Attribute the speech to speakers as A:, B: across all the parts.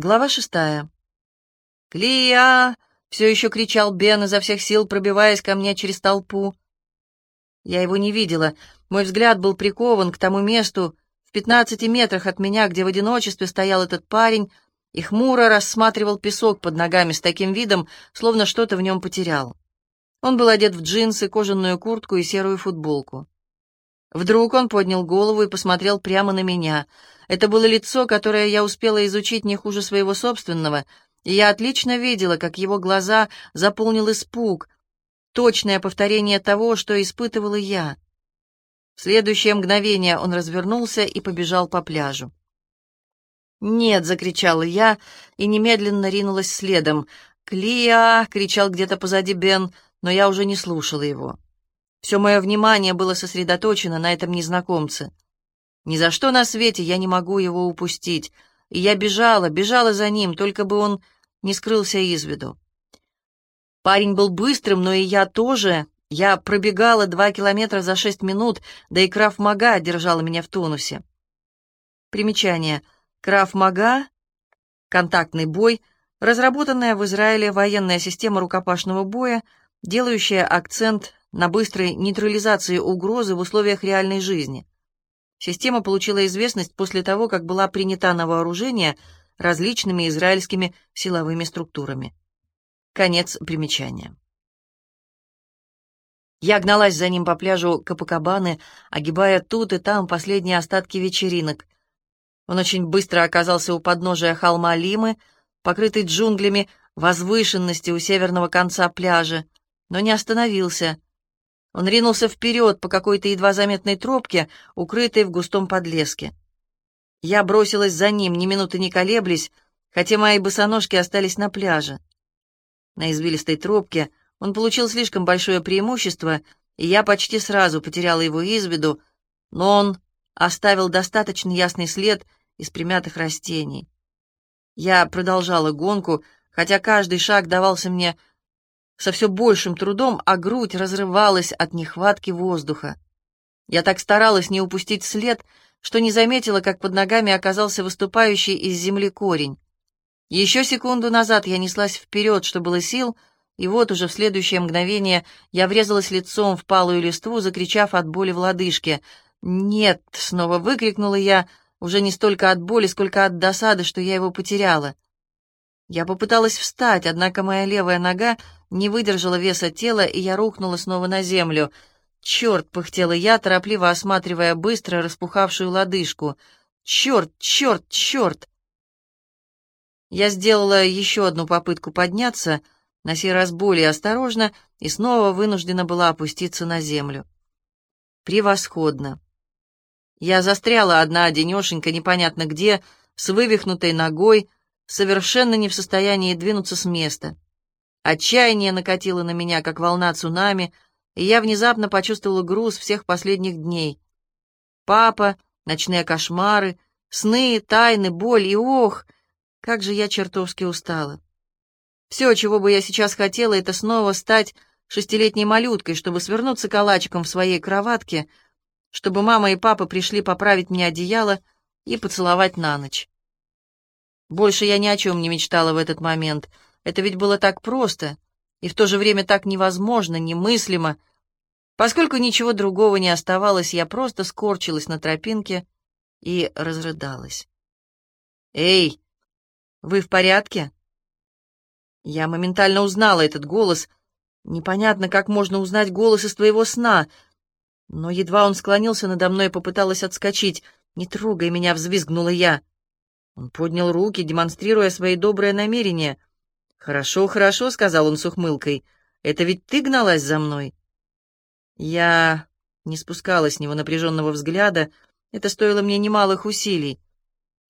A: Глава шестая. «Клия!» — все еще кричал Бен изо всех сил, пробиваясь ко мне через толпу. Я его не видела. Мой взгляд был прикован к тому месту в пятнадцати метрах от меня, где в одиночестве стоял этот парень и хмуро рассматривал песок под ногами с таким видом, словно что-то в нем потерял. Он был одет в джинсы, кожаную куртку и серую футболку. Вдруг он поднял голову и посмотрел прямо на меня. Это было лицо, которое я успела изучить не хуже своего собственного, и я отлично видела, как его глаза заполнил испуг, точное повторение того, что испытывала я. В следующее мгновение он развернулся и побежал по пляжу. «Нет!» — закричала я и немедленно ринулась следом. «Клия!» — кричал где-то позади Бен, но я уже не слушала его. Все мое внимание было сосредоточено на этом незнакомце. Ни за что на свете я не могу его упустить. И я бежала, бежала за ним, только бы он не скрылся из виду. Парень был быстрым, но и я тоже. Я пробегала два километра за шесть минут, да и Краф-Мага держала меня в тонусе. Примечание. Краф-Мага — контактный бой, разработанная в Израиле военная система рукопашного боя, делающая акцент на быстрой нейтрализации угрозы в условиях реальной жизни. Система получила известность после того, как была принята на вооружение различными израильскими силовыми структурами. Конец примечания. Я гналась за ним по пляжу Капакабаны, огибая тут и там последние остатки вечеринок. Он очень быстро оказался у подножия холма Лимы, покрытый джунглями возвышенности у северного конца пляжа, но не остановился — он ринулся вперед по какой-то едва заметной тропке, укрытой в густом подлеске. Я бросилась за ним, ни минуты не колеблясь, хотя мои босоножки остались на пляже. На извилистой тропке он получил слишком большое преимущество, и я почти сразу потеряла его из виду, но он оставил достаточно ясный след из примятых растений. Я продолжала гонку, хотя каждый шаг давался мне со все большим трудом, а грудь разрывалась от нехватки воздуха. Я так старалась не упустить след, что не заметила, как под ногами оказался выступающий из земли корень. Еще секунду назад я неслась вперед, что было сил, и вот уже в следующее мгновение я врезалась лицом в палую листву, закричав от боли в лодыжке. «Нет!» — снова выкрикнула я, уже не столько от боли, сколько от досады, что я его потеряла. Я попыталась встать, однако моя левая нога не выдержала веса тела, и я рухнула снова на землю. «Черт!» — пыхтела я, торопливо осматривая быстро распухавшую лодыжку. «Черт! Черт! Черт!» Я сделала еще одну попытку подняться, на сей раз более осторожно, и снова вынуждена была опуститься на землю. Превосходно! Я застряла одна-одинешенька непонятно где, с вывихнутой ногой, совершенно не в состоянии двинуться с места. Отчаяние накатило на меня, как волна цунами, и я внезапно почувствовала груз всех последних дней. Папа, ночные кошмары, сны, тайны, боль и ох, как же я чертовски устала. Все, чего бы я сейчас хотела, это снова стать шестилетней малюткой, чтобы свернуться калачиком в своей кроватке, чтобы мама и папа пришли поправить мне одеяло и поцеловать на ночь. Больше я ни о чем не мечтала в этот момент. Это ведь было так просто и в то же время так невозможно, немыслимо. Поскольку ничего другого не оставалось, я просто скорчилась на тропинке и разрыдалась. «Эй, вы в порядке?» Я моментально узнала этот голос. Непонятно, как можно узнать голос из твоего сна. Но едва он склонился надо мной и попыталась отскочить. «Не трогай меня!» — взвизгнула я. Он поднял руки, демонстрируя свои добрые намерения. «Хорошо, хорошо», — сказал он с ухмылкой. «Это ведь ты гналась за мной?» Я не спускала с него напряженного взгляда. Это стоило мне немалых усилий.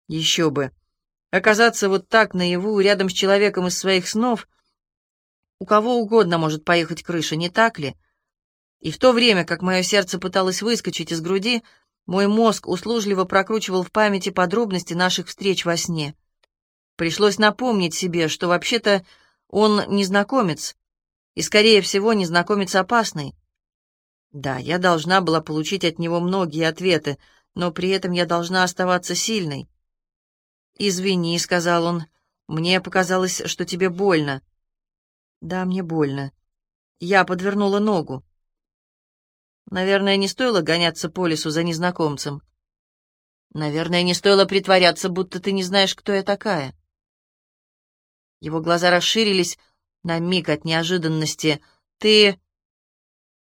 A: Еще бы. Оказаться вот так наяву, рядом с человеком из своих снов. У кого угодно может поехать крыша, не так ли? И в то время, как мое сердце пыталось выскочить из груди, мой мозг услужливо прокручивал в памяти подробности наших встреч во сне. Пришлось напомнить себе, что вообще-то он незнакомец, и, скорее всего, незнакомец опасный. Да, я должна была получить от него многие ответы, но при этом я должна оставаться сильной. «Извини», — сказал он, Мне показалось, что тебе больно». «Да, мне больно. Я подвернула ногу». «Наверное, не стоило гоняться по лесу за незнакомцем». «Наверное, не стоило притворяться, будто ты не знаешь, кто я такая». Его глаза расширились на миг от неожиданности. «Ты...»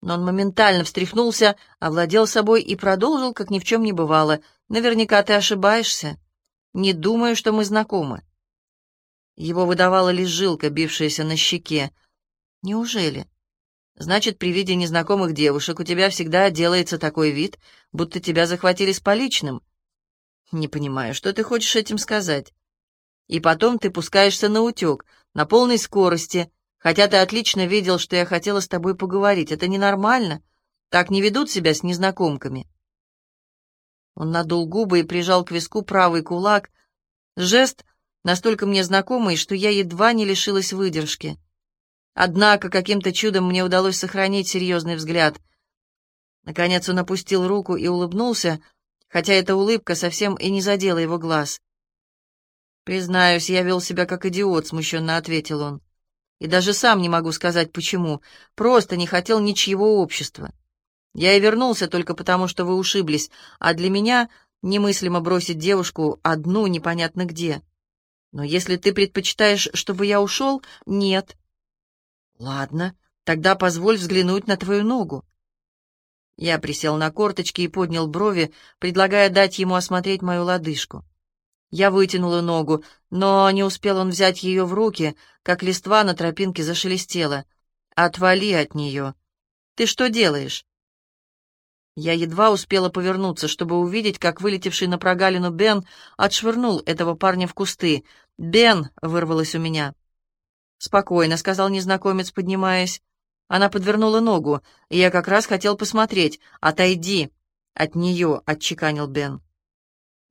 A: Но он моментально встряхнулся, овладел собой и продолжил, как ни в чем не бывало. «Наверняка ты ошибаешься. Не думаю, что мы знакомы». Его выдавала лишь жилка, бившаяся на щеке. «Неужели? Значит, при виде незнакомых девушек у тебя всегда делается такой вид, будто тебя захватили с поличным?» «Не понимаю, что ты хочешь этим сказать?» «И потом ты пускаешься на утек, на полной скорости, Хотя ты отлично видел, что я хотела с тобой поговорить. Это ненормально. Так не ведут себя с незнакомками. Он надул губы и прижал к виску правый кулак. Жест настолько мне знакомый, что я едва не лишилась выдержки. Однако каким-то чудом мне удалось сохранить серьезный взгляд. Наконец он опустил руку и улыбнулся, хотя эта улыбка совсем и не задела его глаз. «Признаюсь, я вел себя как идиот», — смущенно ответил он и даже сам не могу сказать почему, просто не хотел ничьего общества. Я и вернулся только потому, что вы ушиблись, а для меня немыслимо бросить девушку одну непонятно где. Но если ты предпочитаешь, чтобы я ушел, нет. Ладно, тогда позволь взглянуть на твою ногу. Я присел на корточки и поднял брови, предлагая дать ему осмотреть мою лодыжку. Я вытянула ногу, но не успел он взять ее в руки, как листва на тропинке зашелестела. «Отвали от нее! Ты что делаешь?» Я едва успела повернуться, чтобы увидеть, как вылетевший на прогалину Бен отшвырнул этого парня в кусты. «Бен!» — вырвалось у меня. «Спокойно», — сказал незнакомец, поднимаясь. Она подвернула ногу, и я как раз хотел посмотреть. «Отойди!» «От нее!» — отчеканил Бен.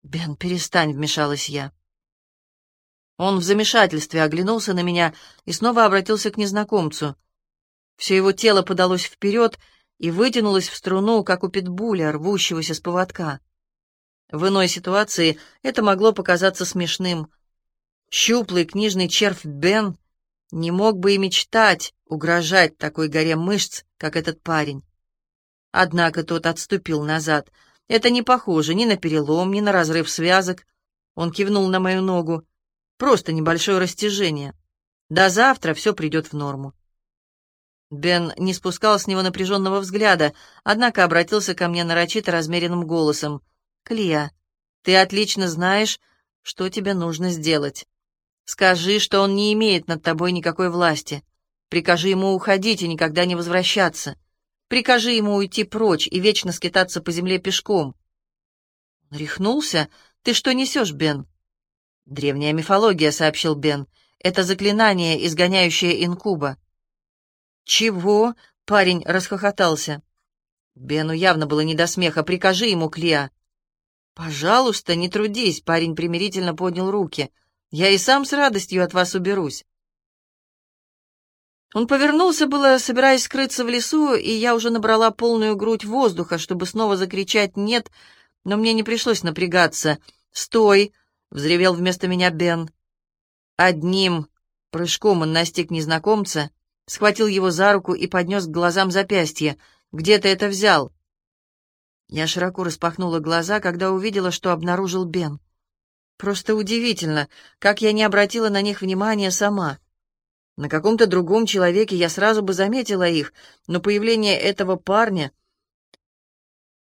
A: «Бен, перестань», — вмешалась я. Он в замешательстве оглянулся на меня и снова обратился к незнакомцу. Все его тело подалось вперед и вытянулось в струну, как у питбуля, рвущегося с поводка. В иной ситуации это могло показаться смешным. Щуплый книжный червь Бен не мог бы и мечтать угрожать такой горе мышц, как этот парень. Однако тот отступил назад — это не похоже ни на перелом, ни на разрыв связок. Он кивнул на мою ногу. Просто небольшое растяжение. До завтра все придет в норму. Бен не спускал с него напряженного взгляда, однако обратился ко мне нарочито размеренным голосом. «Клия, ты отлично знаешь, что тебе нужно сделать. Скажи, что он не имеет над тобой никакой власти. Прикажи ему уходить и никогда не возвращаться. Прикажи ему уйти прочь и вечно скитаться по земле пешком. Он рехнулся. Ты что несешь, Бен? Древняя мифология, сообщил Бен. Это заклинание, изгоняющее инкуба. Чего? Парень расхохотался. Бену явно было не до смеха. Прикажи ему, Клеа. «Пожалуйста, не трудись», — парень примирительно поднял руки. «Я и сам с радостью от вас уберусь». Он повернулся было, собираясь скрыться в лесу, и я уже набрала полную грудь воздуха, чтобы снова закричать «нет», но мне не пришлось напрягаться. «Стой!» — взревел вместо меня Бен. Одним прыжком он настиг незнакомца, схватил его за руку и поднес к глазам запястье. «Где ты это взял?» Я широко распахнула глаза, когда увидела, что обнаружил Бен. Просто удивительно, как я не обратила на них внимания сама. На каком-то другом человеке я сразу бы заметила их, но появление этого парня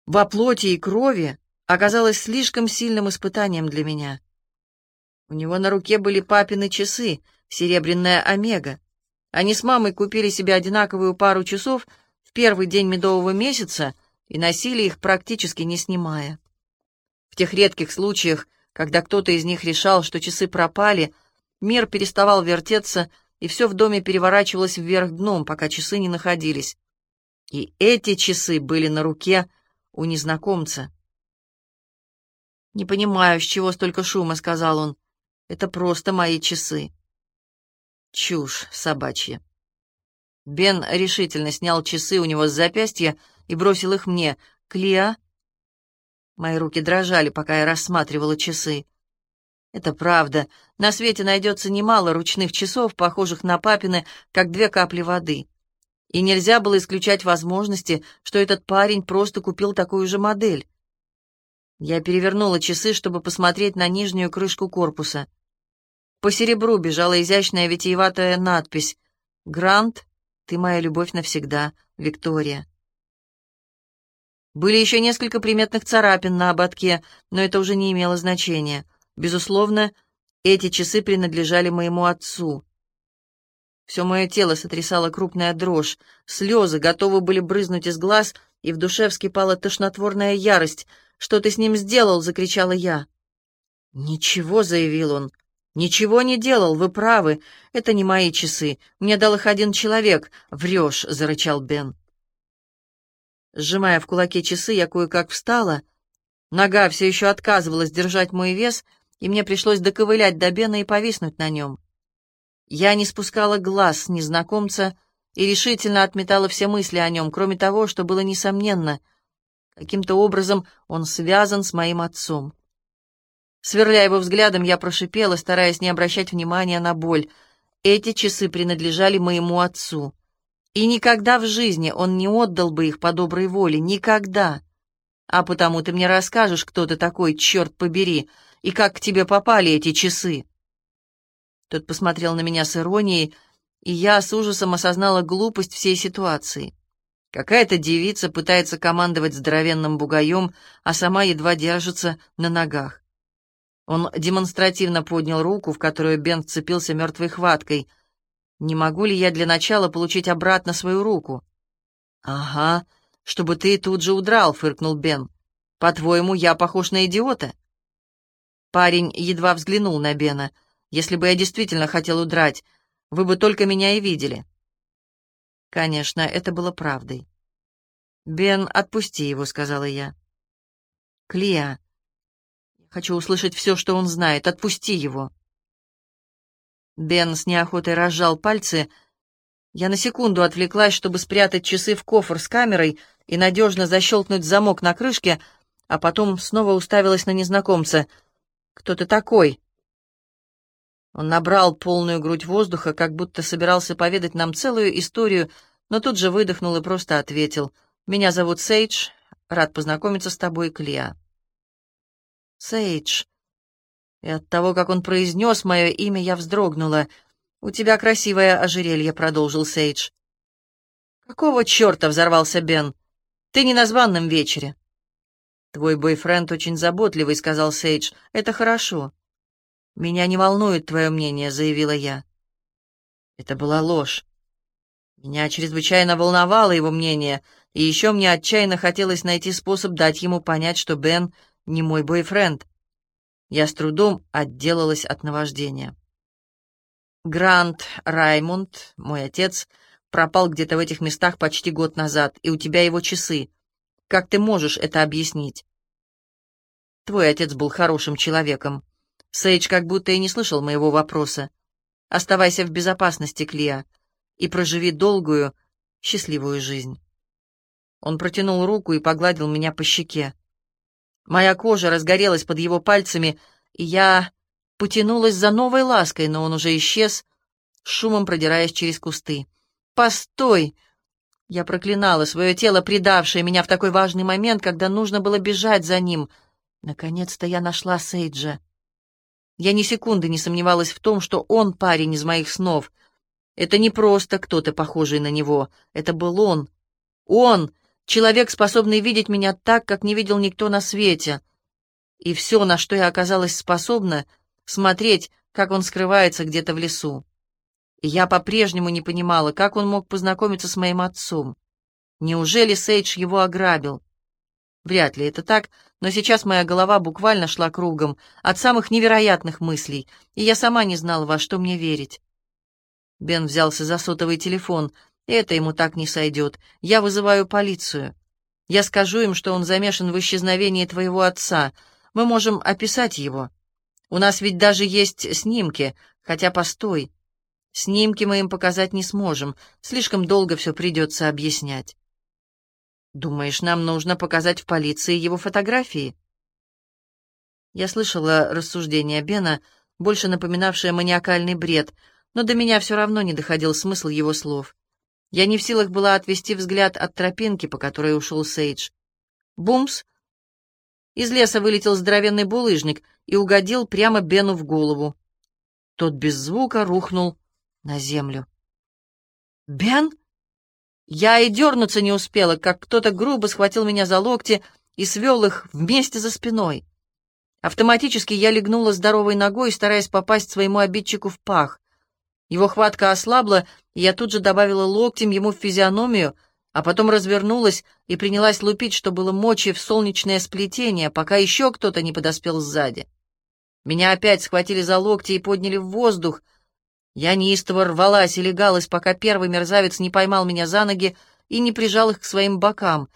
A: во плоти и крови оказалось слишком сильным испытанием для меня. У него на руке были папины часы, серебряная омега. Они с мамой купили себе одинаковую пару часов в первый день медового месяца и носили их практически не снимая. В тех редких случаях, когда кто-то из них решал, что часы пропали, мир переставал вертеться, и все в доме переворачивалось вверх дном, пока часы не находились. И эти часы были на руке у незнакомца. «Не понимаю, с чего столько шума», — сказал он. «Это просто мои часы». Чушь собачья. Бен решительно снял часы у него с запястья и бросил их мне. «Клеа?» Мои руки дрожали, пока я рассматривала часы. Это правда. На свете найдется немало ручных часов, похожих на папины, как две капли воды. И нельзя было исключать возможности, что этот парень просто купил такую же модель. Я перевернула часы, чтобы посмотреть на нижнюю крышку корпуса. По серебру бежала изящная витиеватая надпись «Грант, ты моя любовь навсегда, Виктория». Были еще несколько приметных царапин на ободке, но это уже не имело значения. Безусловно, эти часы принадлежали моему отцу. Все мое тело сотрясало крупная дрожь, слезы готовы были брызнуть из глаз, и в душе вскипала тошнотворная ярость. «Что ты с ним сделал?» — закричала я. «Ничего», — заявил он. «Ничего не делал, вы правы. Это не мои часы. Мне дал их один человек. Врешь», — зарычал Бен. Сжимая в кулаке часы, я кое-как встала. Нога все еще отказывалась держать мой вес, и мне пришлось доковылять до Бена и повиснуть на нем. Я не спускала глаз с незнакомца и решительно отметала все мысли о нем, кроме того, что было несомненно. Каким-то образом он связан с моим отцом. Сверля его взглядом, я прошипела, стараясь не обращать внимания на боль. Эти часы принадлежали моему отцу. И никогда в жизни он не отдал бы их по доброй воле, никогда. А потому ты мне расскажешь, кто ты такой, черт побери, и как к тебе попали эти часы. Тот посмотрел на меня с иронией, и я с ужасом осознала глупость всей ситуации. Какая-то девица пытается командовать здоровенным бугаем, а сама едва держится на ногах. Он демонстративно поднял руку, в которую Бен вцепился мертвой хваткой — не могу ли я для начала получить обратно свою руку? Ага, чтобы ты тут же удрал, фыркнул Бен. По-твоему, я похож на идиота? Парень едва взглянул на Бена. Если бы я действительно хотел удрать, вы бы только меня и видели. Конечно, это было правдой. «Бен, отпусти его», — сказала я. «Клия, хочу услышать все, что он знает. Отпусти его». Бен с неохотой разжал пальцы. Я на секунду отвлеклась, чтобы спрятать часы в кофр с камерой и надежно защелкнуть замок на крышке, а потом снова уставилась на незнакомца. «Кто ты такой?» Он набрал полную грудь воздуха, как будто собирался поведать нам целую историю, но тут же выдохнул и просто ответил. «Меня зовут Сейдж. Рад познакомиться с тобой, Клеа». «Сейдж», и от того, как он произнес мое имя, я вздрогнула. «У тебя красивое ожерелье», — продолжил Сейдж. «Какого черта?» — взорвался Бен. «Ты не на званном вечере». «Твой бойфренд очень заботливый», — сказал Сейдж. «Это хорошо». «Меня не волнует твое мнение», — заявила я. Это была ложь. Меня чрезвычайно волновало его мнение, и еще мне отчаянно хотелось найти способ дать ему понять, что Бен не мой бойфренд. Я с трудом отделалась от наваждения. Грант Раймонд, мой отец, пропал где-то в этих местах почти год назад, и у тебя его часы. Как ты можешь это объяснить? Твой отец был хорошим человеком. Сейдж как будто и не слышал моего вопроса. Оставайся в безопасности, Клия, и проживи долгую, счастливую жизнь. Он протянул руку и погладил меня по щеке. Моя кожа разгорелась под его пальцами, и я потянулась за новой лаской, но он уже исчез, шумом продираясь через кусты. «Постой!» Я проклинала свое тело, предавшее меня в такой важный момент, когда нужно было бежать за ним. Наконец-то я нашла Сейджа. Я ни секунды не сомневалась в том, что он парень из моих снов. Это не просто кто-то похожий на него. Это был он. Он, Человек, способный видеть меня так, как не видел никто на свете. И все, на что я оказалась способна, смотреть, как он скрывается где-то в лесу. Я по-прежнему не понимала, как он мог познакомиться с моим отцом. Неужели Сейдж его ограбил? Вряд ли это так, но сейчас моя голова буквально шла кругом от самых невероятных мыслей, и я сама не знала, во что мне верить. Бен взялся за сотовый телефон — это ему так не сойдет. Я вызываю полицию. Я скажу им, что он замешан в исчезновении твоего отца. Мы можем описать его. У нас ведь даже есть снимки, хотя постой. Снимки мы им показать не сможем. Слишком долго все придется объяснять. Думаешь, нам нужно показать в полиции его фотографии? Я слышала рассуждения Бена, больше напоминавшее маниакальный бред, но до меня все равно не доходил смысл его слов. Я не в силах была отвести взгляд от тропинки, по которой ушел Сейдж. Бумс! Из леса вылетел здоровенный булыжник и угодил прямо Бену в голову. Тот без звука рухнул на землю. «Бен?» Я и дернуться не успела, как кто-то грубо схватил меня за локти и свел их вместе за спиной. Автоматически я легнула здоровой ногой, стараясь попасть своему обидчику в пах. Его хватка ослабла, и я тут же добавила локтем ему в физиономию, а потом развернулась и принялась лупить, что было мочи в солнечное сплетение, пока еще кто-то не подоспел сзади. Меня опять схватили за локти и подняли в воздух. Я неистово рвалась и легалась, пока первый мерзавец не поймал меня за ноги и не прижал их к своим бокам.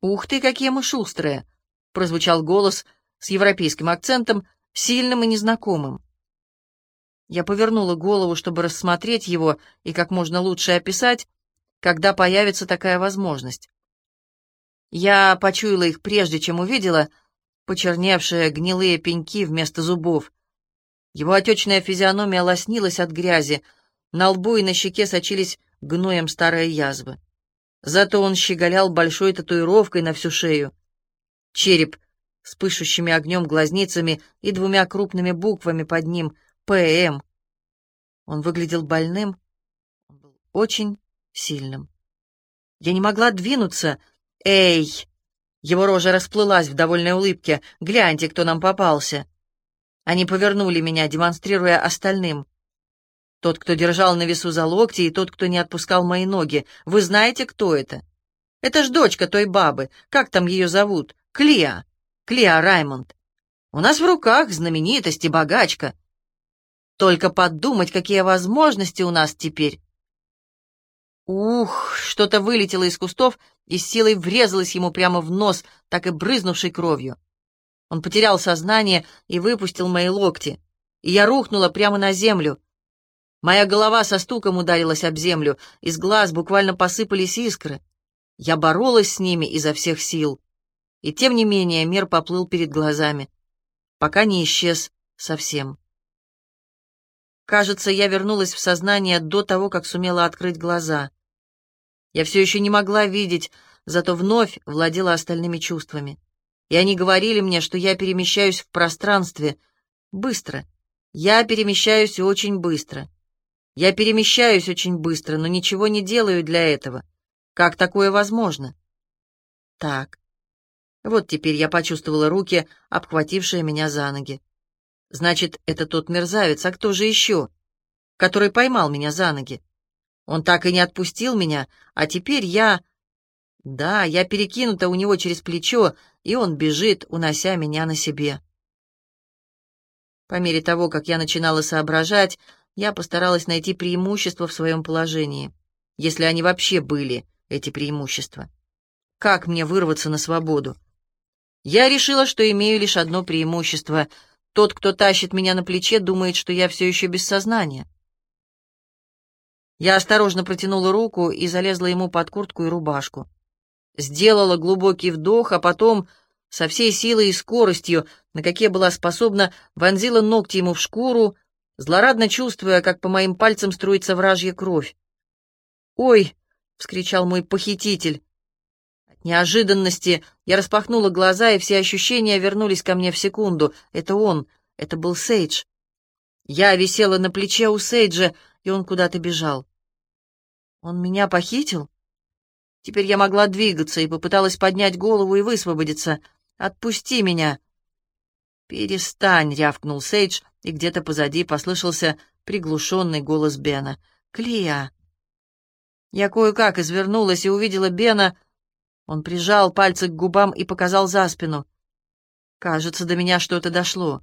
A: «Ух ты, какие мы шустрые!» — прозвучал голос с европейским акцентом, сильным и незнакомым. Я повернула голову, чтобы рассмотреть его и как можно лучше описать, когда появится такая возможность. Я почуяла их прежде, чем увидела почерневшие гнилые пеньки вместо зубов. Его отечная физиономия лоснилась от грязи, на лбу и на щеке сочились гноем старые язвы. Зато он щеголял большой татуировкой на всю шею. Череп с пышущими огнем глазницами и двумя крупными буквами под ним «ПМ». Он выглядел больным, он был очень сильным. Я не могла двинуться. «Эй!» Его рожа расплылась в довольной улыбке. «Гляньте, кто нам попался!» Они повернули меня, демонстрируя остальным. Тот, кто держал на весу за локти, и тот, кто не отпускал мои ноги. Вы знаете, кто это? Это ж дочка той бабы. Как там ее зовут? Клеа. Клеа Раймонд. У нас в руках знаменитость и богачка. Только подумать, какие возможности у нас теперь. Ух, что-то вылетело из кустов и силой врезалось ему прямо в нос, так и брызнувшей кровью. Он потерял сознание и выпустил мои локти, и я рухнула прямо на землю. Моя голова со стуком ударилась об землю, из глаз буквально посыпались искры. Я боролась с ними изо всех сил. И тем не менее мир поплыл перед глазами, пока не исчез совсем. Кажется, я вернулась в сознание до того, как сумела открыть глаза. Я все еще не могла видеть, зато вновь владела остальными чувствами. И они говорили мне, что я перемещаюсь в пространстве быстро. Я перемещаюсь очень быстро. Я перемещаюсь очень быстро, но ничего не делаю для этого. Как такое возможно? Так. Вот теперь я почувствовала руки, обхватившие меня за ноги. Значит, это тот мерзавец, а кто же еще? Который поймал меня за ноги. Он так и не отпустил меня, а теперь я... Да, я перекинута у него через плечо, и он бежит, унося меня на себе. По мере того, как я начинала соображать, я постаралась найти преимущества в своем положении, если они вообще были, эти преимущества. Как мне вырваться на свободу? Я решила, что имею лишь одно преимущество — тот, кто тащит меня на плече, думает, что я все еще без сознания. Я осторожно протянула руку и залезла ему под куртку и рубашку. Сделала глубокий вдох, а потом со всей силой и скоростью, на какие была способна, вонзила ногти ему в шкуру, злорадно чувствуя, как по моим пальцам струится вражья кровь. «Ой!» — вскричал мой похититель неожиданности я распахнула глаза, и все ощущения вернулись ко мне в секунду. Это он, это был Сейдж. Я висела на плече у Сейджа, и он куда-то бежал. Он меня похитил? Теперь я могла двигаться и попыталась поднять голову и высвободиться. «Отпусти меня!» «Перестань!» — рявкнул Сейдж, и где-то позади послышался приглушенный голос Бена. «Клея!» Я кое-как извернулась и увидела Бена, он прижал пальцы к губам и показал за спину. Кажется, до меня что-то дошло.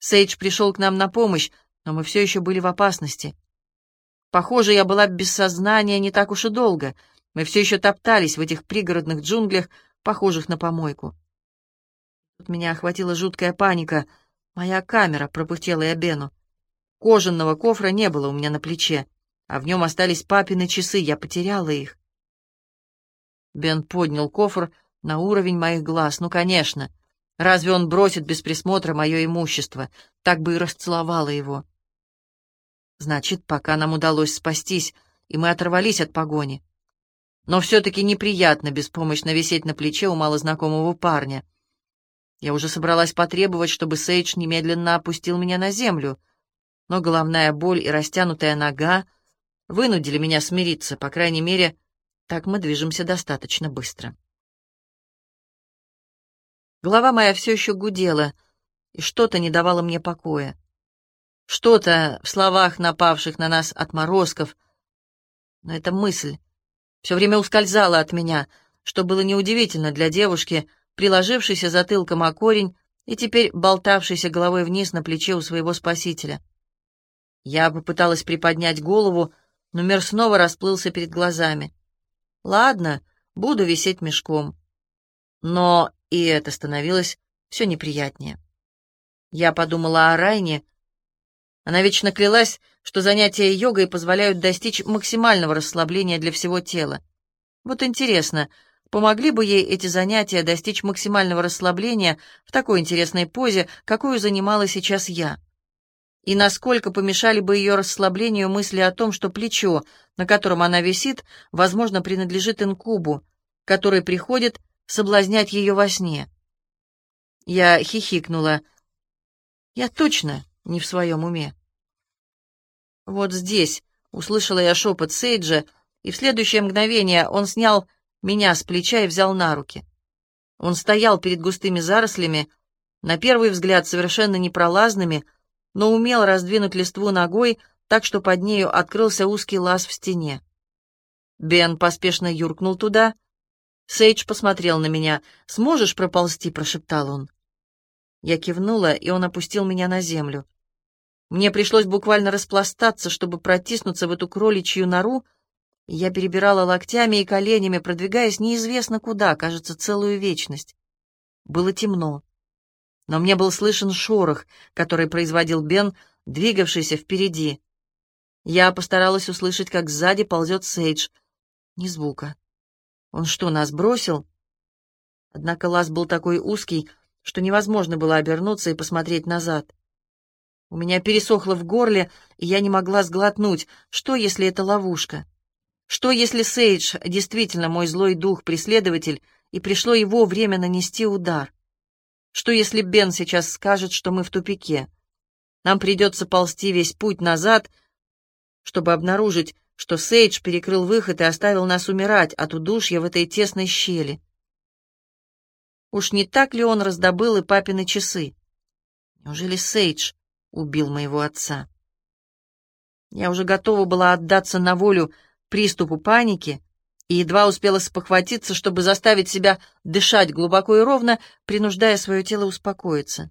A: Сейдж пришел к нам на помощь, но мы все еще были в опасности. Похоже, я была без сознания не так уж и долго. Мы все еще топтались в этих пригородных джунглях, похожих на помойку. Тут меня охватила жуткая паника. Моя камера, пропустила я Бену. Кожаного кофра не было у меня на плече, а в нем остались папины часы, я потеряла их. Бен поднял кофр на уровень моих глаз. Ну, конечно. Разве он бросит без присмотра мое имущество? Так бы и расцеловала его. Значит, пока нам удалось спастись, и мы оторвались от погони. Но все-таки неприятно беспомощно висеть на плече у малознакомого парня. Я уже собралась потребовать, чтобы Сейдж немедленно опустил меня на землю, но головная боль и растянутая нога вынудили меня смириться, по крайней мере, так мы движемся достаточно быстро. Голова моя все еще гудела, и что-то не давало мне покоя. Что-то в словах напавших на нас отморозков. Но эта мысль все время ускользала от меня, что было неудивительно для девушки, приложившейся затылком о корень и теперь болтавшейся головой вниз на плече у своего спасителя. Я попыталась приподнять голову, но мир снова расплылся перед глазами. Ладно, буду висеть мешком. Но и это становилось все неприятнее. Я подумала о Райне. Она вечно клялась, что занятия йогой позволяют достичь максимального расслабления для всего тела. Вот интересно, помогли бы ей эти занятия достичь максимального расслабления в такой интересной позе, какую занимала сейчас я? И насколько помешали бы ее расслаблению мысли о том, что плечо, на котором она висит, возможно, принадлежит инкубу, который приходит соблазнять ее во сне. Я хихикнула. Я точно не в своем уме. Вот здесь услышала я шепот Сейджа, и в следующее мгновение он снял меня с плеча и взял на руки. Он стоял перед густыми зарослями, на первый взгляд совершенно непролазными, но умел раздвинуть листву ногой, так что под нею открылся узкий лаз в стене. Бен поспешно юркнул туда — Сейдж посмотрел на меня. «Сможешь проползти?» — прошептал он. Я кивнула, и он опустил меня на землю. Мне пришлось буквально распластаться, чтобы протиснуться в эту кроличью нору, я перебирала локтями и коленями, продвигаясь неизвестно куда, кажется, целую вечность. Было темно. Но мне был слышен шорох, который производил Бен, двигавшийся впереди. Я постаралась услышать, как сзади ползет Сейдж. Ни звука. Он что, нас бросил? Однако лаз был такой узкий, что невозможно было обернуться и посмотреть назад. У меня пересохло в горле, и я не могла сглотнуть. Что, если это ловушка? Что, если Сейдж действительно мой злой дух-преследователь, и пришло его время нанести удар? Что, если Бен сейчас скажет, что мы в тупике? Нам придется ползти весь путь назад, чтобы обнаружить, что Сейдж перекрыл выход и оставил нас умирать от удушья в этой тесной щели. Уж не так ли он раздобыл и папины часы? Неужели Сейдж убил моего отца? Я уже готова была отдаться на волю приступу паники и едва успела спохватиться, чтобы заставить себя дышать глубоко и ровно, принуждая свое тело успокоиться.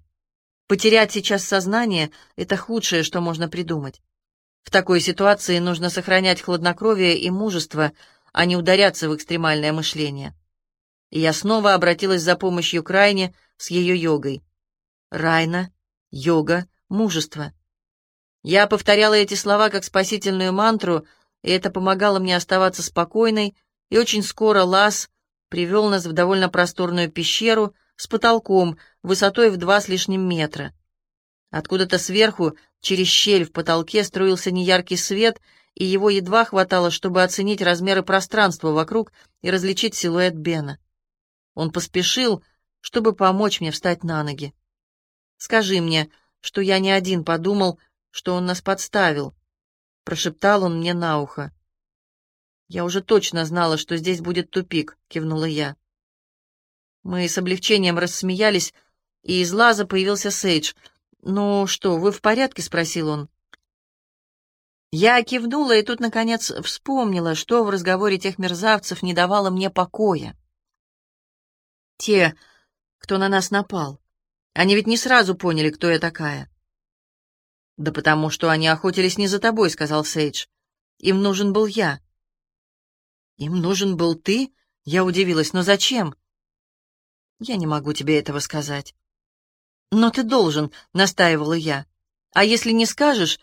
A: Потерять сейчас сознание — это худшее, что можно придумать. В такой ситуации нужно сохранять хладнокровие и мужество, а не ударяться в экстремальное мышление. И я снова обратилась за помощью к Райне с ее йогой. Райна, йога, мужество. Я повторяла эти слова как спасительную мантру, и это помогало мне оставаться спокойной, и очень скоро Лас привел нас в довольно просторную пещеру с потолком высотой в два с лишним метра. Откуда-то сверху, через щель в потолке, струился неяркий свет, и его едва хватало, чтобы оценить размеры пространства вокруг и различить силуэт Бена. Он поспешил, чтобы помочь мне встать на ноги. «Скажи мне, что я не один подумал, что он нас подставил», — прошептал он мне на ухо. «Я уже точно знала, что здесь будет тупик», — кивнула я. Мы с облегчением рассмеялись, и из лаза появился Сейдж — «Ну что, вы в порядке?» — спросил он. Я кивнула и тут, наконец, вспомнила, что в разговоре тех мерзавцев не давало мне покоя. Те, кто на нас напал. Они ведь не сразу поняли, кто я такая. «Да потому что они охотились не за тобой», — сказал Сейдж. «Им нужен был я». «Им нужен был ты?» — я удивилась. «Но зачем?» «Я не могу тебе этого сказать». «Но ты должен», — настаивала я. «А если не скажешь,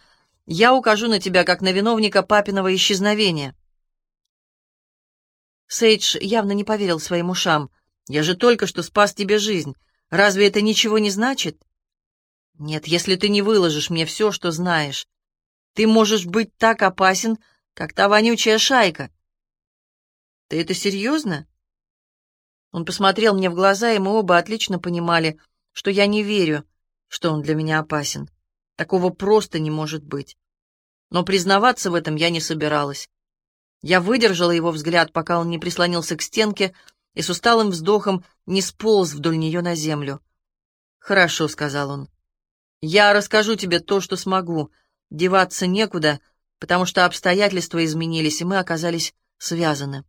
A: я укажу на тебя как на виновника папиного исчезновения». Сейдж явно не поверил своим ушам. «Я же только что спас тебе жизнь. Разве это ничего не значит? Нет, если ты не выложишь мне все, что знаешь. Ты можешь быть так опасен, как та вонючая шайка. Ты это серьезно? Он посмотрел мне в глаза, и мы оба отлично понимали, что я не верю, что он для меня опасен. Такого просто не может быть. Но признаваться в этом я не собиралась. Я выдержала его взгляд, пока он не прислонился к стенке и с усталым вздохом не сполз вдоль нее на землю. «Хорошо», — сказал он. «Я расскажу тебе то, что смогу. Деваться некуда, потому что обстоятельства изменились, и мы оказались связаны».